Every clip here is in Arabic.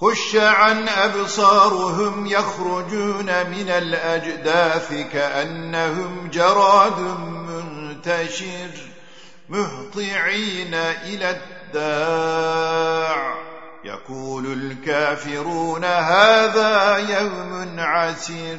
خش عن أبصارهم يخرجون من الأجداث كأنهم جراد منتشر مهطعين إلى الداع. يقول الكافرون هذا يوم عسير.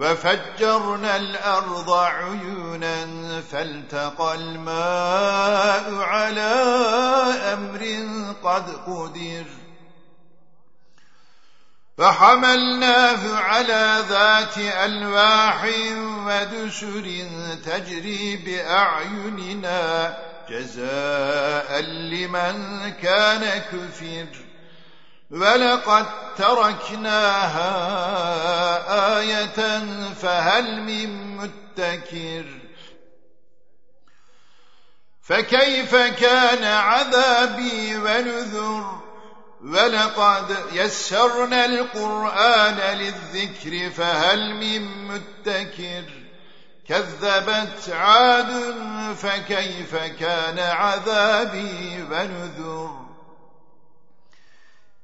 وفجرنا الأرض عيونا فالتقى الماء على أمر قد قدر. فحملناه على ذات ألواح ودسر تجري بأعيننا جزاء لمن كان كفر. ولقد تركناها آية فهل من متكر فكيف كان عذابي ونذر ولقد يسرنا القرآن للذكر فهل من متكر كذبت عاد فكيف كان عذابي ونذر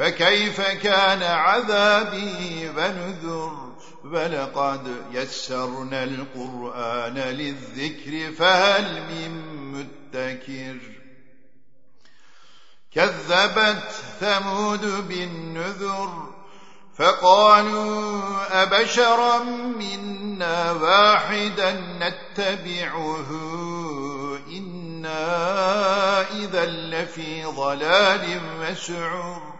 فكيف كان عذابي ونذر؟ ولقد يسرنا القرآن للذكر فهل من متكر كذبت ثمود بالنذر فقالوا أبشرا منا واحدا نتبعه؟ إنا إذا لفي ضلال وسعر.